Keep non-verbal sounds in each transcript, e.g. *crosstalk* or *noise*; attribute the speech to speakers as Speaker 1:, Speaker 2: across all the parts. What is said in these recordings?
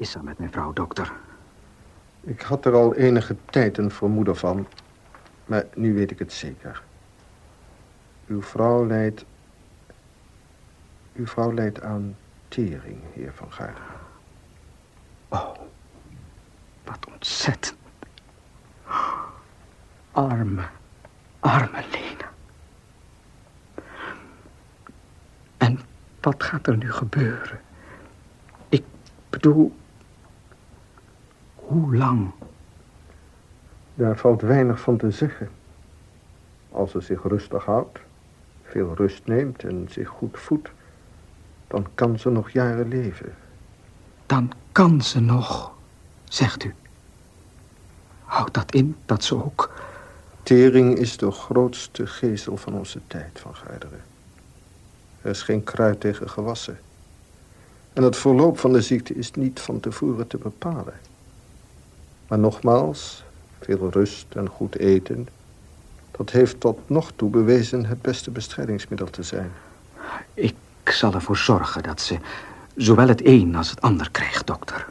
Speaker 1: is er met mijn vrouw, dokter?
Speaker 2: Ik had er al enige tijd een vermoeden van, maar nu weet ik het zeker. Uw vrouw leidt... Uw vrouw leidt aan tering, heer Van Garderen.
Speaker 1: Oh, wat ontzettend. Arme, arme Lena. En wat gaat er nu gebeuren? Ik bedoel, hoe lang?
Speaker 2: Daar valt weinig van te zeggen. Als ze zich rustig houdt, veel rust neemt en zich goed voedt, dan kan ze nog jaren leven.
Speaker 1: Dan kan ze nog, zegt u. Houdt dat in dat ze ook...
Speaker 2: Tering is de grootste gezel van onze tijd, Van Garderen. Er is geen kruid tegen gewassen. En het verloop van de ziekte is niet van tevoren te bepalen. Maar nogmaals, veel rust en goed eten... dat heeft tot nog toe bewezen het beste bestrijdingsmiddel te zijn.
Speaker 1: Ik zal ervoor zorgen dat ze zowel het een als het ander krijgt, dokter.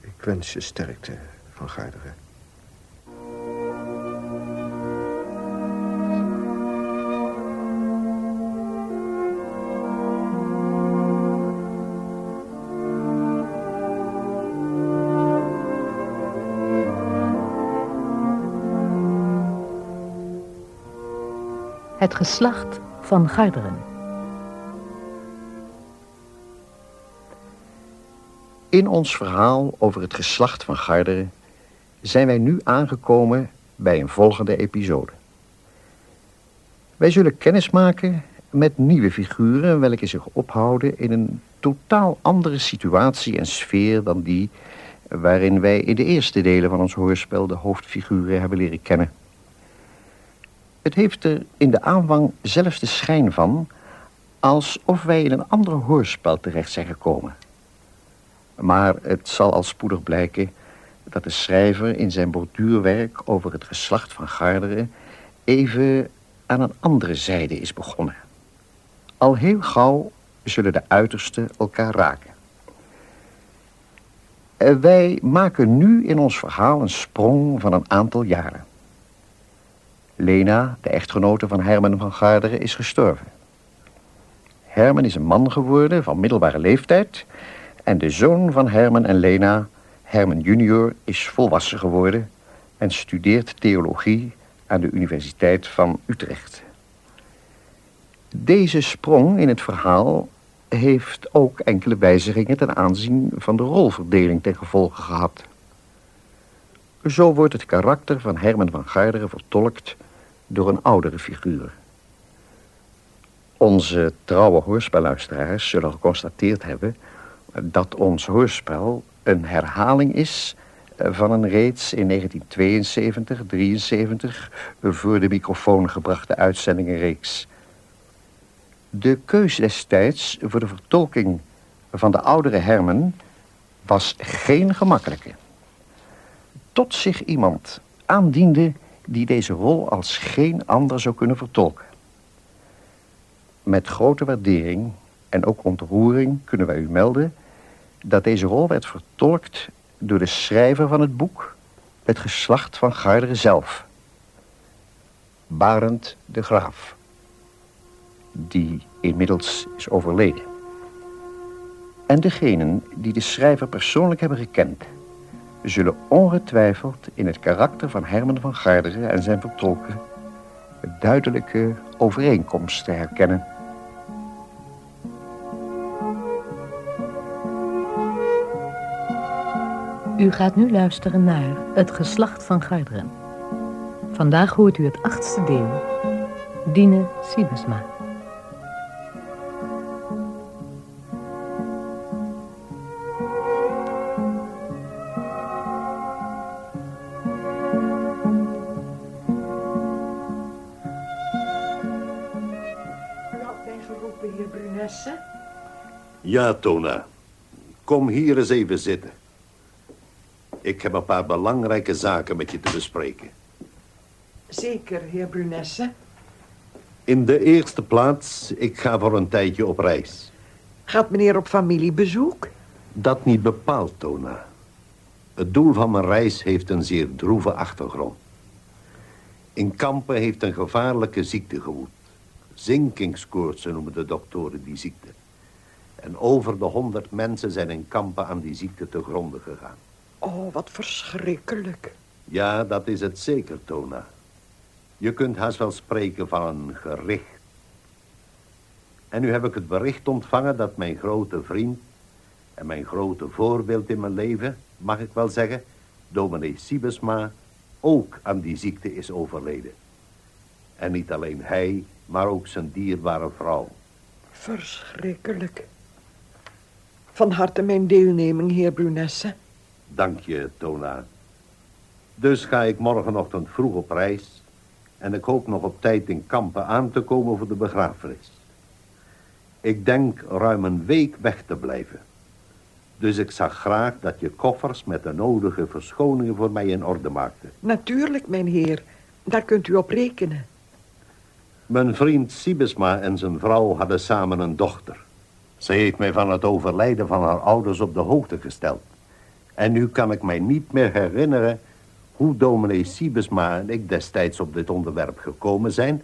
Speaker 2: Ik wens je sterkte, Van Garderen.
Speaker 3: Het geslacht van Garderen.
Speaker 4: In ons verhaal over het geslacht van Garderen zijn wij nu aangekomen bij een volgende episode. Wij zullen kennis maken met nieuwe figuren welke zich ophouden in een totaal andere situatie en sfeer dan die waarin wij in de eerste delen van ons hoorspel de hoofdfiguren hebben leren kennen. Het heeft er in de aanvang zelfs de schijn van... alsof wij in een ander hoorspel terecht zijn gekomen. Maar het zal al spoedig blijken dat de schrijver in zijn borduurwerk over het geslacht van Garderen... even aan een andere zijde is begonnen. Al heel gauw zullen de uitersten elkaar raken. Eh, wij maken nu in ons verhaal een sprong van een aantal jaren. Lena, de echtgenote van Herman van Garderen, is gestorven. Herman is een man geworden van middelbare leeftijd... en de zoon van Herman en Lena, Herman junior, is volwassen geworden... en studeert theologie aan de Universiteit van Utrecht. Deze sprong in het verhaal heeft ook enkele wijzigingen... ten aanzien van de rolverdeling ten gevolge gehad... Zo wordt het karakter van Herman van Garderen vertolkt door een oudere figuur. Onze trouwe hoorspelluisteraars zullen geconstateerd hebben... dat ons hoorspel een herhaling is van een reeds in 1972, 73 voor de microfoon gebrachte uitzendingenreeks. De keus destijds voor de vertolking van de oudere Herman was geen gemakkelijke. Tot zich iemand aandiende die deze rol als geen ander zou kunnen vertolken. Met grote waardering en ook ontroering kunnen wij u melden... dat deze rol werd vertolkt door de schrijver van het boek... Het geslacht van Garderen zelf. Barend de Graaf. Die inmiddels is overleden. En degenen die de schrijver persoonlijk hebben gekend zullen ongetwijfeld in het karakter van Herman van Garderen en zijn vertolken duidelijke overeenkomsten herkennen.
Speaker 3: U gaat nu luisteren naar Het geslacht van Garderen. Vandaag hoort u het achtste deel. Dine Siebesma.
Speaker 5: Ja, Tona. Kom hier eens even zitten. Ik heb een paar belangrijke zaken met je te bespreken.
Speaker 6: Zeker, heer Brunesse.
Speaker 5: In de eerste plaats, ik ga voor een tijdje op reis.
Speaker 6: Gaat meneer op familiebezoek?
Speaker 5: Dat niet bepaald, Tona. Het doel van mijn reis heeft een zeer droeve achtergrond. In Kampen heeft een gevaarlijke ziekte gewoed. Zinkingskoortsen noemen de doktoren die ziekte. En over de honderd mensen zijn in Kampen aan die ziekte te gronden gegaan.
Speaker 6: Oh, wat verschrikkelijk.
Speaker 5: Ja, dat is het zeker, Tona. Je kunt haast wel spreken van een gericht. En nu heb ik het bericht ontvangen dat mijn grote vriend... en mijn grote voorbeeld in mijn leven, mag ik wel zeggen... dominee Siebesma ook aan die ziekte is overleden. En niet alleen hij, maar ook zijn dierbare vrouw.
Speaker 6: Verschrikkelijk. Van harte mijn deelneming, heer Brunesse.
Speaker 5: Dank je, Tona. Dus ga ik morgenochtend vroeg op reis... en ik hoop nog op tijd in Kampen aan te komen voor de begrafenis. Ik denk ruim een week weg te blijven. Dus ik zag graag dat je koffers met de nodige verschoningen voor mij in orde maakte.
Speaker 6: Natuurlijk, mijn heer. Daar kunt u op rekenen.
Speaker 5: Mijn vriend Sibesma en zijn vrouw hadden samen een dochter. Ze heeft mij van het overlijden van haar ouders op de hoogte gesteld. En nu kan ik mij niet meer herinneren hoe dominee Sibesma en ik destijds op dit onderwerp gekomen zijn.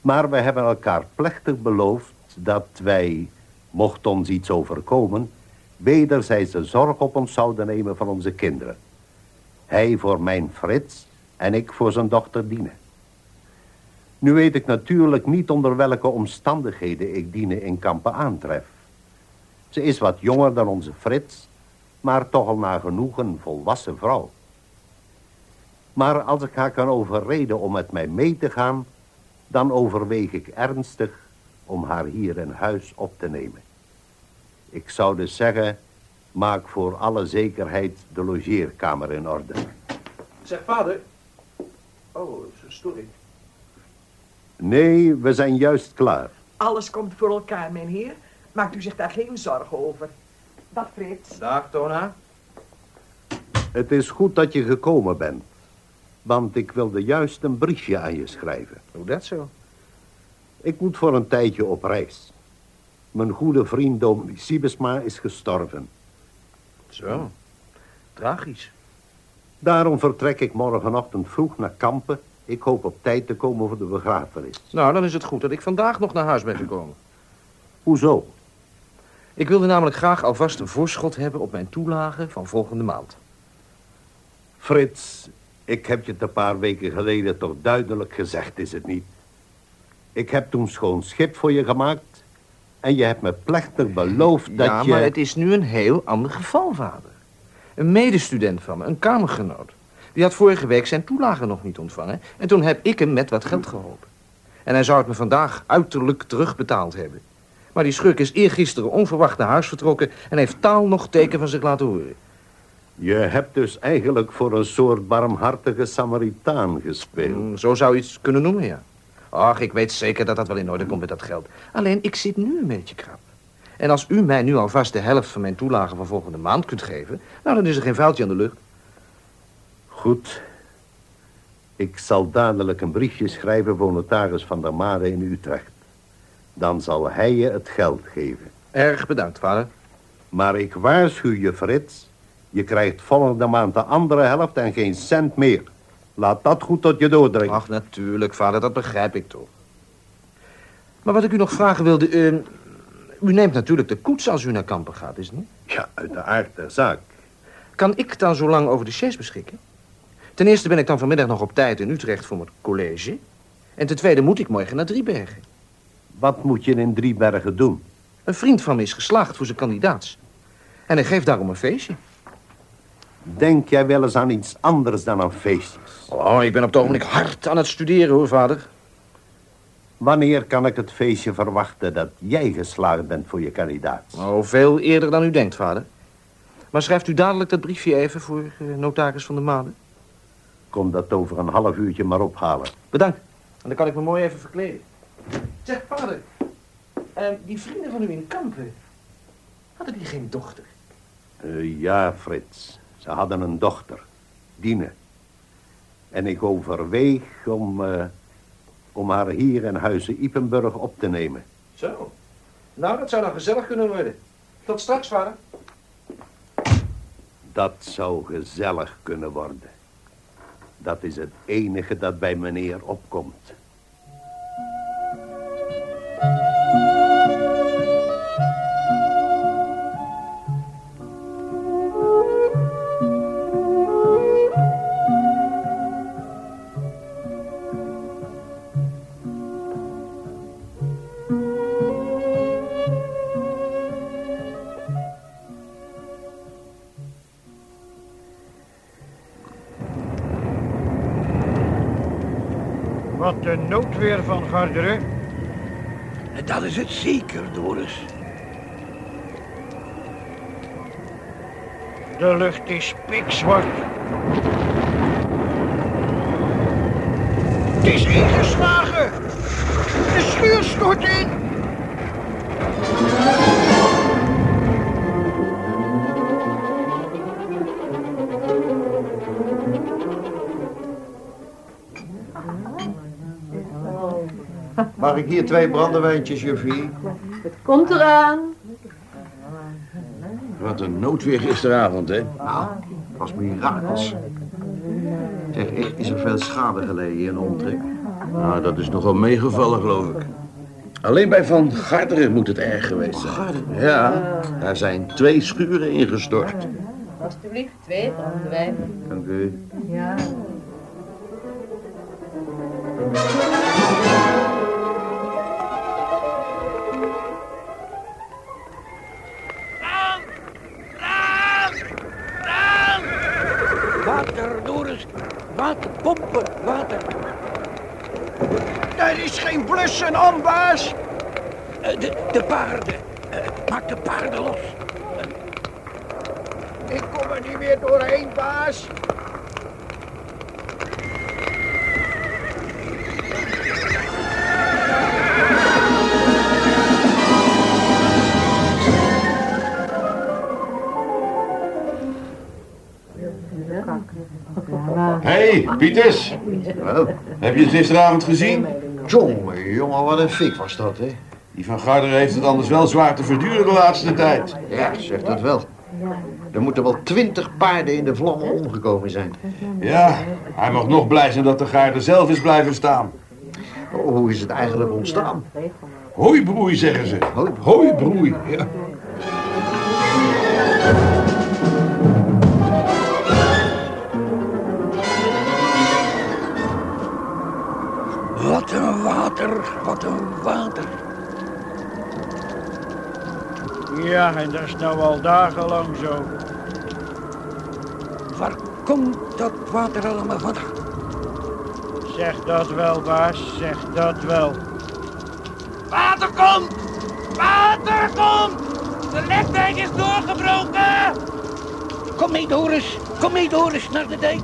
Speaker 5: Maar we hebben elkaar plechtig beloofd dat wij, mocht ons iets overkomen, wederzijdse zorg op ons zouden nemen van onze kinderen. Hij voor mijn Frits en ik voor zijn dochter Dine. Nu weet ik natuurlijk niet onder welke omstandigheden ik Dine in Kampen aantref. Ze is wat jonger dan onze Frits, maar toch al nagenoeg een volwassen vrouw. Maar als ik haar kan overreden om met mij mee te gaan, dan overweeg ik ernstig om haar hier in huis op te nemen. Ik zou dus zeggen, maak voor alle zekerheid de logeerkamer in orde.
Speaker 7: Zeg, vader. Oh, ik.
Speaker 5: Nee, we zijn juist klaar.
Speaker 6: Alles komt voor elkaar, mijn heer. Maakt u zich daar geen zorgen over. Dag, Frits.
Speaker 7: Dag, Tona.
Speaker 5: Het is goed dat je gekomen bent. Want ik wilde juist een briefje aan je schrijven.
Speaker 7: Hoe dat zo?
Speaker 5: Ik moet voor een tijdje op reis. Mijn goede vriend Dominie Siebesma is gestorven.
Speaker 7: Zo, tragisch.
Speaker 5: Daarom vertrek ik morgenochtend vroeg naar Kampen. Ik hoop op tijd te komen voor de begrafenis.
Speaker 7: Nou, dan is het goed dat ik vandaag nog naar huis ben gekomen.
Speaker 5: Hoezo?
Speaker 7: Ik wilde namelijk graag alvast een voorschot hebben op mijn toelage van volgende maand.
Speaker 5: Frits, ik heb je het een paar weken geleden toch duidelijk gezegd, is het niet? Ik heb toen schoon schip voor je gemaakt... en je hebt me plechtig beloofd dat
Speaker 7: ja,
Speaker 5: je...
Speaker 7: maar het is nu een heel ander geval, vader. Een medestudent van me, een kamergenoot... die had vorige week zijn toelage nog niet ontvangen... en toen heb ik hem met wat geld geholpen. En hij zou het me vandaag uiterlijk terugbetaald hebben. Maar die schurk is eergisteren onverwacht naar huis vertrokken... en heeft taal nog teken van zich laten horen.
Speaker 5: Je hebt dus eigenlijk voor een soort barmhartige Samaritaan gespeeld.
Speaker 7: Mm, Zo zou je iets kunnen noemen, ja. Ach, ik weet zeker dat dat wel in orde komt met dat geld. Alleen, ik zit nu een beetje krap. En als u mij nu alvast de helft van mijn toelage van volgende maand kunt geven... nou, dan is er geen vuiltje aan de lucht.
Speaker 5: Goed. Ik zal dadelijk een briefje schrijven voor notaris van der Mare in Utrecht. Dan zal hij je het geld geven.
Speaker 7: Erg bedankt, vader.
Speaker 5: Maar ik waarschuw je, Frits. Je krijgt volgende maand de andere helft en geen cent meer. Laat dat goed tot je doordringen.
Speaker 7: Ach, natuurlijk, vader, dat begrijp ik toch. Maar wat ik u nog vragen wilde... eh, u neemt natuurlijk de koets als u naar Kampen gaat, is het niet?
Speaker 5: Ja, uit de aard der zaak.
Speaker 7: Kan ik dan zo lang over de chaise beschikken? Ten eerste ben ik dan vanmiddag nog op tijd in Utrecht voor mijn college. En ten tweede moet ik morgen naar Driebergen.
Speaker 5: Wat moet je in Driebergen doen?
Speaker 7: Een vriend van me is geslaagd voor zijn kandidaats. En hij geeft daarom een feestje.
Speaker 5: Denk jij wel eens aan iets anders dan aan feestjes?
Speaker 7: Oh, ik ben op het ogenblik hard aan het studeren, hoor, vader.
Speaker 5: Wanneer kan ik het feestje verwachten dat jij geslaagd bent voor je kandidaat?
Speaker 7: Oh, veel eerder dan u denkt, vader. Maar schrijft u dadelijk dat briefje even voor eh, notaris van de Maden?
Speaker 5: Kom dat over een half uurtje maar ophalen.
Speaker 7: Bedankt. En dan kan ik me mooi even verkleden. Zeg, vader. eh, die vrienden van u in Kampen... hadden die geen dochter?
Speaker 5: Eh, ja, Frits. Ze hadden een dochter. Dine. En ik overweeg om, eh, om haar hier in Huizen Ipenburg op te nemen.
Speaker 7: Zo. Nou, dat zou dan gezellig kunnen worden. Tot straks, vader.
Speaker 5: Dat zou gezellig kunnen worden. Dat is het enige dat bij meneer opkomt.
Speaker 8: Een noodweer van Garderen.
Speaker 9: Dat is het zeker, Doris.
Speaker 8: De lucht is pikzwart. Het is ingeslagen. De schuur stort in.
Speaker 4: Mag ik hier twee brandewijntjes, juffie?
Speaker 3: Komt eraan.
Speaker 9: Wat een noodweer gisteravond, hè?
Speaker 4: Nou, was mirakels. Zeg, echt, is er veel schade geleden in de omtrek?
Speaker 9: Nou, dat is nogal meegevallen, geloof ik. Alleen bij Van Garderen moet het erg geweest zijn. Ja, daar zijn twee schuren ingestort.
Speaker 3: Alsjeblieft, twee brandewijn.
Speaker 4: Dank u.
Speaker 3: Ja.
Speaker 9: Water, pompen, water.
Speaker 8: Dat is geen blussen, ambaas.
Speaker 9: Eh, De, de paarden. Eh, Maak de paarden los.
Speaker 8: Ik kom er niet meer doorheen, baas.
Speaker 10: Pieters. Heb je het gisteravond gezien?
Speaker 4: jongen, jongen, wat een fik was dat, hè?
Speaker 10: Die van Garderen heeft het anders wel zwaar te verduren de laatste tijd.
Speaker 4: Ja, zegt het wel. Er moeten wel twintig paarden in de vlammen omgekomen zijn.
Speaker 10: Ja, hij mag nog blij zijn dat de Gaarde zelf is blijven staan.
Speaker 4: Oh, hoe is het eigenlijk ontstaan?
Speaker 10: Hoi broei, zeggen ze.
Speaker 4: Hoi.
Speaker 10: Hoi broei. Ja.
Speaker 9: Wat een water.
Speaker 8: Ja, en dat is nou al dagenlang zo.
Speaker 9: Waar komt dat water allemaal vandaan?
Speaker 8: Zeg dat wel, baas. Zeg dat wel.
Speaker 6: Water komt! Water komt! De lekdijk is doorgebroken!
Speaker 9: Kom mee, Doris. Kom mee, Doris, naar de dijk.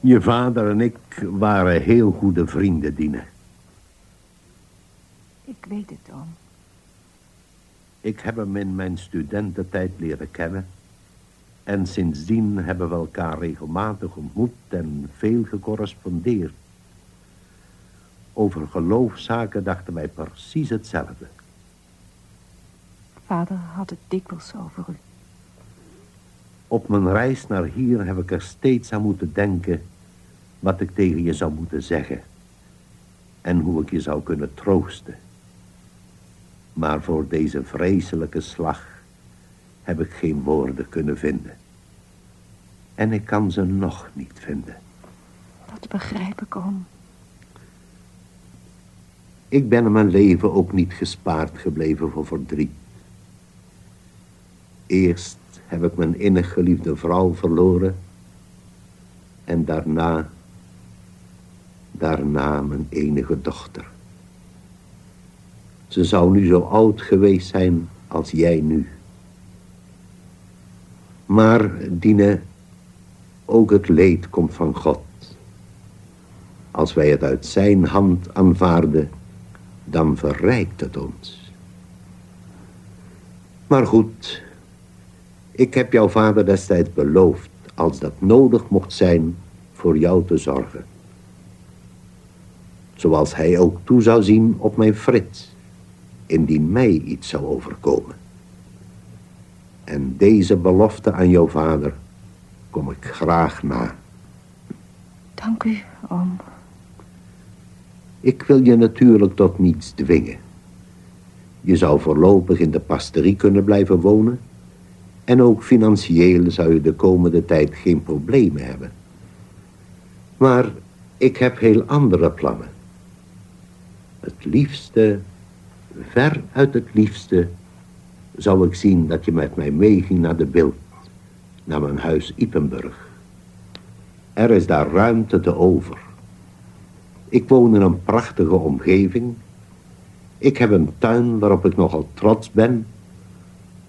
Speaker 5: Je vader en ik waren heel goede vrienden, Dine.
Speaker 11: Ik weet het, oom.
Speaker 5: Ik heb hem in mijn studententijd leren kennen. En sindsdien hebben we elkaar regelmatig ontmoet en veel gecorrespondeerd. Over geloofszaken dachten wij precies hetzelfde.
Speaker 11: Vader had het dikwijls over u.
Speaker 5: Op mijn reis naar hier heb ik er steeds aan moeten denken wat ik tegen je zou moeten zeggen. En hoe ik je zou kunnen troosten. Maar voor deze vreselijke slag heb ik geen woorden kunnen vinden. En ik kan ze nog niet vinden.
Speaker 11: Dat begrijp ik, oom.
Speaker 5: Ik ben in mijn leven ook niet gespaard gebleven voor verdriet. Eerst heb ik mijn innig geliefde vrouw verloren. En daarna, daarna mijn enige dochter. Ze zou nu zo oud geweest zijn als jij nu. Maar, Dine, ook het leed komt van God. Als wij het uit zijn hand aanvaarden, dan verrijkt het ons. Maar goed, ik heb jouw vader destijds beloofd, als dat nodig mocht zijn, voor jou te zorgen. Zoals hij ook toe zou zien op mijn Frits, indien mij iets zou overkomen. En deze belofte aan jouw vader kom ik graag na.
Speaker 11: Dank u, oom.
Speaker 5: Ik wil je natuurlijk tot niets dwingen. Je zou voorlopig in de pasterie kunnen blijven wonen. En ook financieel zou je de komende tijd geen problemen hebben. Maar ik heb heel andere plannen. Het liefste, ver uit het liefste, zou ik zien dat je met mij meeging naar de beeld, naar mijn huis Ipenburg. Er is daar ruimte te over. Ik woon in een prachtige omgeving. Ik heb een tuin waarop ik nogal trots ben.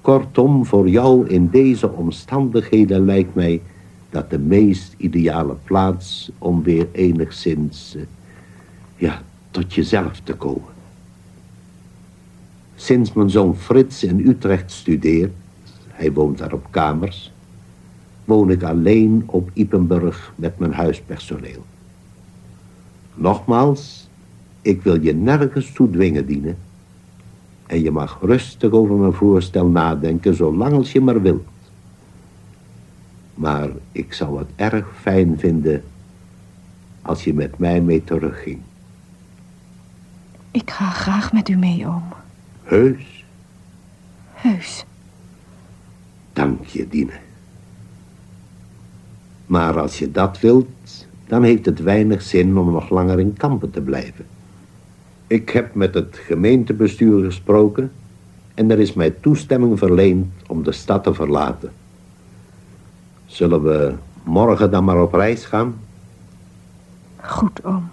Speaker 5: Kortom, voor jou in deze omstandigheden lijkt mij dat de meest ideale plaats om weer enigszins, eh, ja, tot jezelf te komen. Sinds mijn zoon Frits in Utrecht studeert, hij woont daar op kamers, woon ik alleen op Ipenburg met mijn huispersoneel. Nogmaals, ik wil je nergens toe dwingen dienen. En je mag rustig over mijn voorstel nadenken, zolang als je maar wilt. Maar ik zou het erg fijn vinden als je met mij mee terugging.
Speaker 11: Ik ga graag met u mee, oom.
Speaker 5: Heus,
Speaker 11: Heus.
Speaker 5: dank je, Dine. Maar als je dat wilt, dan heeft het weinig zin om nog langer in kampen te blijven. Ik heb met het gemeentebestuur gesproken en er is mij toestemming verleend om de stad te verlaten. Zullen we morgen dan maar op reis gaan?
Speaker 11: Goed, oom.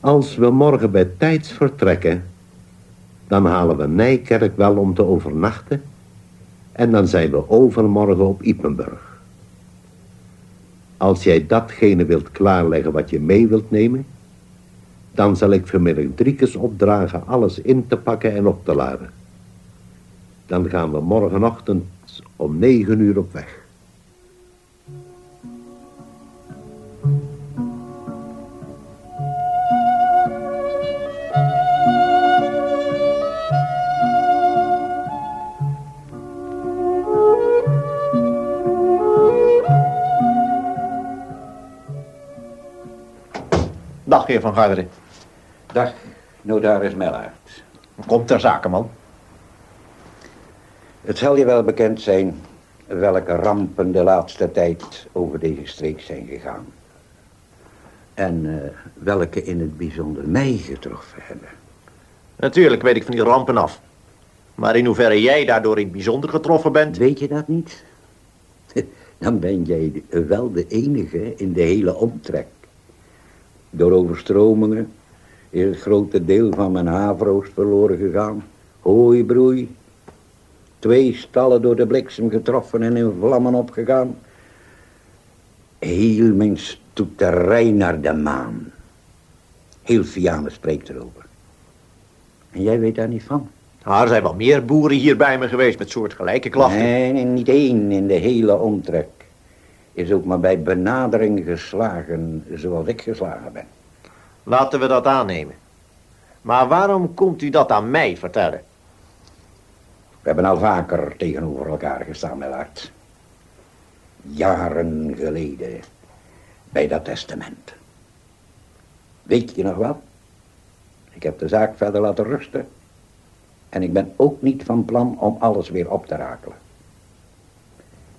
Speaker 5: Als we morgen bij tijds vertrekken, dan halen we Nijkerk wel om te overnachten en dan zijn we overmorgen op Ipenburg. Als jij datgene wilt klaarleggen wat je mee wilt nemen, dan zal ik vanmiddag drie keer opdragen alles in te pakken en op te laden. Dan gaan we morgenochtend om negen uur op weg.
Speaker 4: Dag, heer Van Garderen.
Speaker 12: Notaris Mellaert.
Speaker 4: Komt ter zake, man.
Speaker 12: Het zal je wel bekend zijn welke rampen de laatste tijd over deze streek zijn gegaan. En eh, welke in het bijzonder mij getroffen hebben.
Speaker 4: Natuurlijk weet ik van die rampen af. Maar in hoeverre jij daardoor in het bijzonder getroffen bent...
Speaker 12: Weet je dat niet? *laughs* Dan ben jij wel de enige in de hele omtrek. Door overstromingen is het grote deel van mijn haveroost verloren gegaan. Hooibroei. Twee stallen door de bliksem getroffen en in vlammen opgegaan. Heel mijn stoeterij naar de maan. Heel Vianen spreekt erover. En jij weet daar niet van?
Speaker 4: Er zijn wel meer boeren hier bij me geweest met soortgelijke klachten.
Speaker 12: Nee, nee, niet één in de hele omtrek. Is ook maar bij benadering geslagen zoals ik geslagen ben.
Speaker 4: Laten we dat aannemen. Maar waarom komt u dat aan mij vertellen?
Speaker 12: We hebben al vaker tegenover elkaar gestaan, Mellard. Jaren geleden. Bij dat testament. Weet je nog wel? Ik heb de zaak verder laten rusten. En ik ben ook niet van plan om alles weer op te rakelen.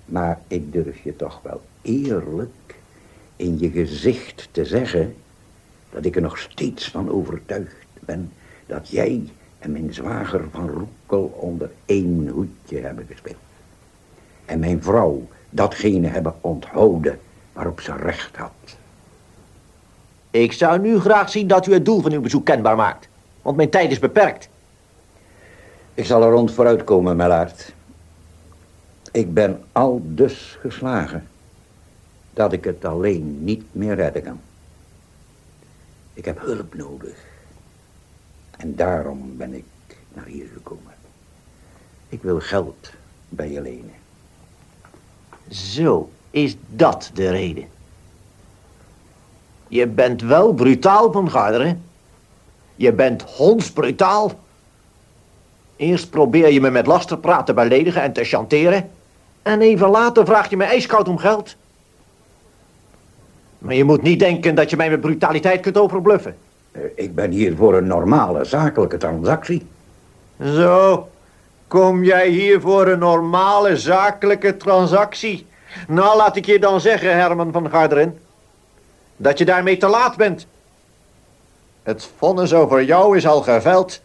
Speaker 12: Maar ik durf je toch wel eerlijk in je gezicht te zeggen dat ik er nog steeds van overtuigd ben dat jij en mijn zwager van Roekel onder één hoedje hebben gespeeld. En mijn vrouw datgene hebben onthouden waarop ze recht had.
Speaker 13: Ik zou nu graag zien dat u het doel van uw bezoek kenbaar maakt. Want mijn tijd is beperkt.
Speaker 12: Ik zal er rond vooruit komen, Mellaert. Ik ben al dus geslagen dat ik het alleen niet meer redden kan. Ik heb hulp nodig. En daarom ben ik naar hier gekomen. Ik wil geld bij je lenen.
Speaker 13: Zo, is dat de reden? Je bent wel brutaal van Garderen. Je bent hondsbrutaal. Eerst probeer je me met lasterpraat te beledigen en te chanteren. En even later vraag je me ijskoud om geld. Maar je moet niet denken dat je mij met brutaliteit kunt overbluffen.
Speaker 12: Eh, Ik ben hier voor een normale zakelijke transactie.
Speaker 13: Zo, kom jij hier voor een normale zakelijke transactie? Nou, laat ik je dan zeggen, Herman van Garderen, dat je daarmee te laat bent. Het vonnis over jou is al geveld.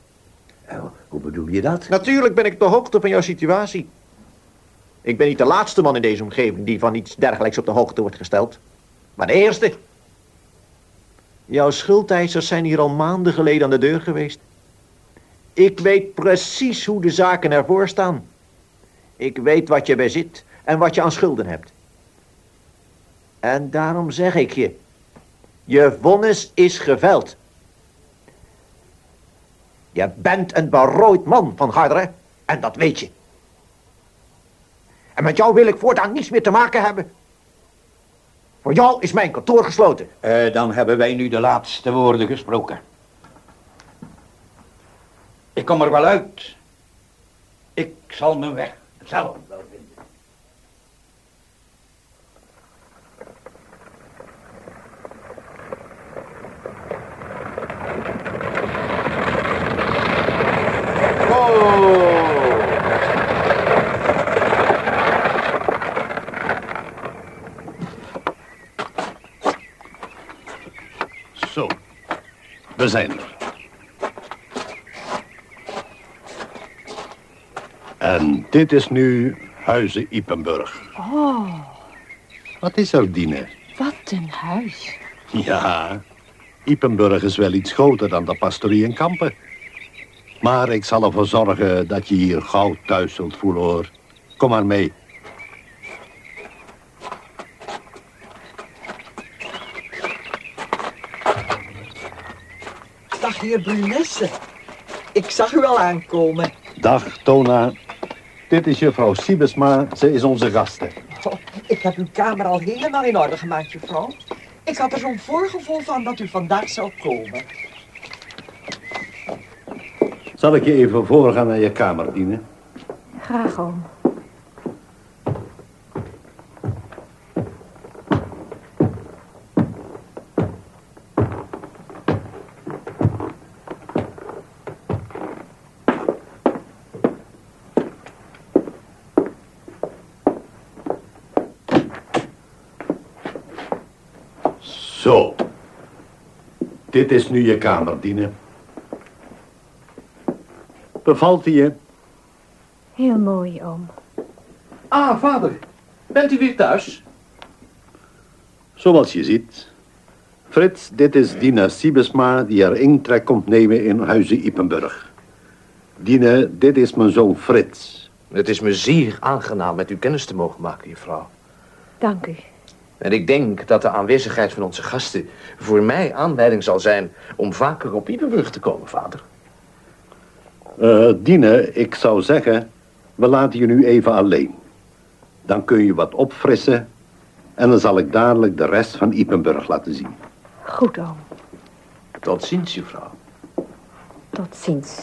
Speaker 12: Hoe bedoel je dat?
Speaker 13: Natuurlijk ben ik de hoogte van jouw situatie. Ik ben niet de laatste man in deze omgeving die van iets dergelijks op de hoogte wordt gesteld. Maar de eerste. Jouw schuldeisers zijn hier al maanden geleden aan de deur geweest. Ik weet precies hoe de zaken ervoor staan. Ik weet wat je bezit en wat je aan schulden hebt. En daarom zeg ik je, je vonnis is geveld. Je bent een berooid man van Garderen en dat weet je. En met jou wil ik voortaan niets meer te maken hebben. Voor jou is mijn kantoor gesloten.
Speaker 12: Eh, dan hebben wij nu de laatste woorden gesproken. Ik kom er wel uit. Ik zal mijn weg zelf wel vinden.
Speaker 5: Zo, we zijn er. En dit is nu Huizen Ipenburg.
Speaker 11: Oh,
Speaker 5: Wat is er, Dine?
Speaker 11: wat een huis.
Speaker 5: Ja, Ipenburg is wel iets groter dan de pastorie in Kampen. Maar ik zal ervoor zorgen dat je hier gauw thuis zult voelen, hoor. Kom maar mee.
Speaker 6: Dag, heer Brunesse. Ik zag u al aankomen.
Speaker 5: Dag, Tona. Dit is juffrouw Siebesma. Ze is onze gasten.
Speaker 6: Oh, ik heb uw kamer al helemaal in orde gemaakt, juffrouw. Ik had er zo'n voorgevoel van dat u vandaag zou komen.
Speaker 5: Zal ik je even voorgaan naar je kamer, Dine?
Speaker 11: Graag, oom.
Speaker 5: Zo. Dit is nu je kamer, Dine. Bevalt die je?
Speaker 11: Heel mooi, oom.
Speaker 7: Ah, vader. Bent u weer thuis?
Speaker 5: Zoals je ziet. Frits, dit is Dina Siebesma die haar intrek komt nemen in Huizen Ipenburg. Dine, dit is mijn zoon Frits.
Speaker 7: Het is me zeer aangenaam met u kennis te mogen maken, juffrouw.
Speaker 11: Dank u.
Speaker 7: En ik denk dat de aanwezigheid van onze gasten voor mij aanleiding zal zijn om vaker op Ipenburg te komen, vader.
Speaker 5: Eh Dine, ik zou zeggen, we laten je nu even alleen. Dan kun je wat opfrissen en dan zal ik dadelijk de rest van Ipenburg laten zien.
Speaker 11: Goed, oom.
Speaker 7: Tot ziens, juffrouw.
Speaker 11: Tot ziens.